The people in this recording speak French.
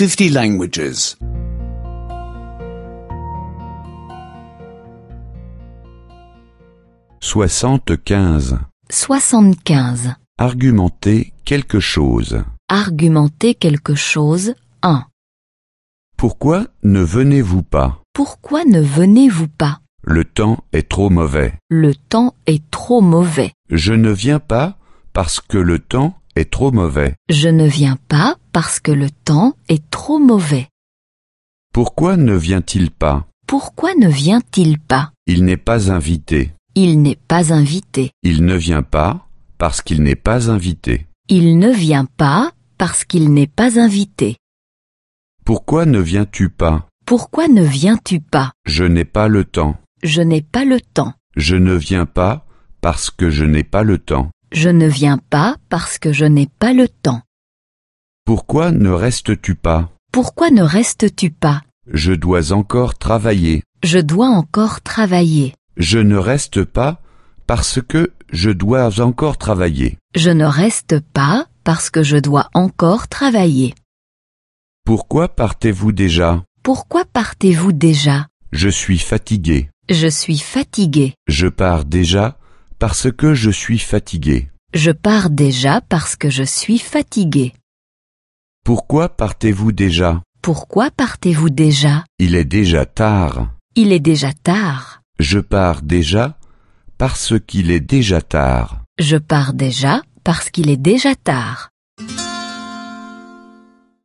50 languages. 75. 75. Argumenter quelque chose. Argumenter quelque chose. 1. Pourquoi ne venez-vous pas? Pourquoi ne venez-vous pas? Le temps est trop mauvais. Le temps est trop mauvais. Je ne viens pas parce que le temps est trop mauvais. Je ne viens pas parce que le temps est trop mauvais. Pourquoi ne vient-il pas? Pourquoi ne vient-il pas? Il n'est pas invité. Il n'est pas invité. Il ne vient pas parce qu'il n'est pas invité. Il ne vient pas parce qu'il n'est pas invité. Pourquoi ne viens-tu pas? Pourquoi ne viens-tu pas? Je n'ai pas le temps. Je n'ai pas le temps. Je ne viens pas parce que je n'ai pas le temps. Je ne viens pas parce que je n'ai pas le temps. Pourquoi ne restes-tu pas? Pourquoi ne restes-tu pas? Je dois encore travailler. Je dois encore travailler. Je ne reste pas parce que je dois encore travailler. Je ne reste pas parce que je dois encore travailler. Pourquoi partez-vous déjà? Pourquoi partez-vous déjà? Je suis fatigué. Je suis fatigué. Je pars déjà parce que je suis fatigué. Je pars déjà parce que je suis fatigué. Pourquoi partez-vous déjà? Pourquoi partez-vous déjà? Il est déjà tard. Il est déjà tard. Je pars déjà parce qu'il est déjà tard. Je pars déjà parce qu'il est déjà tard.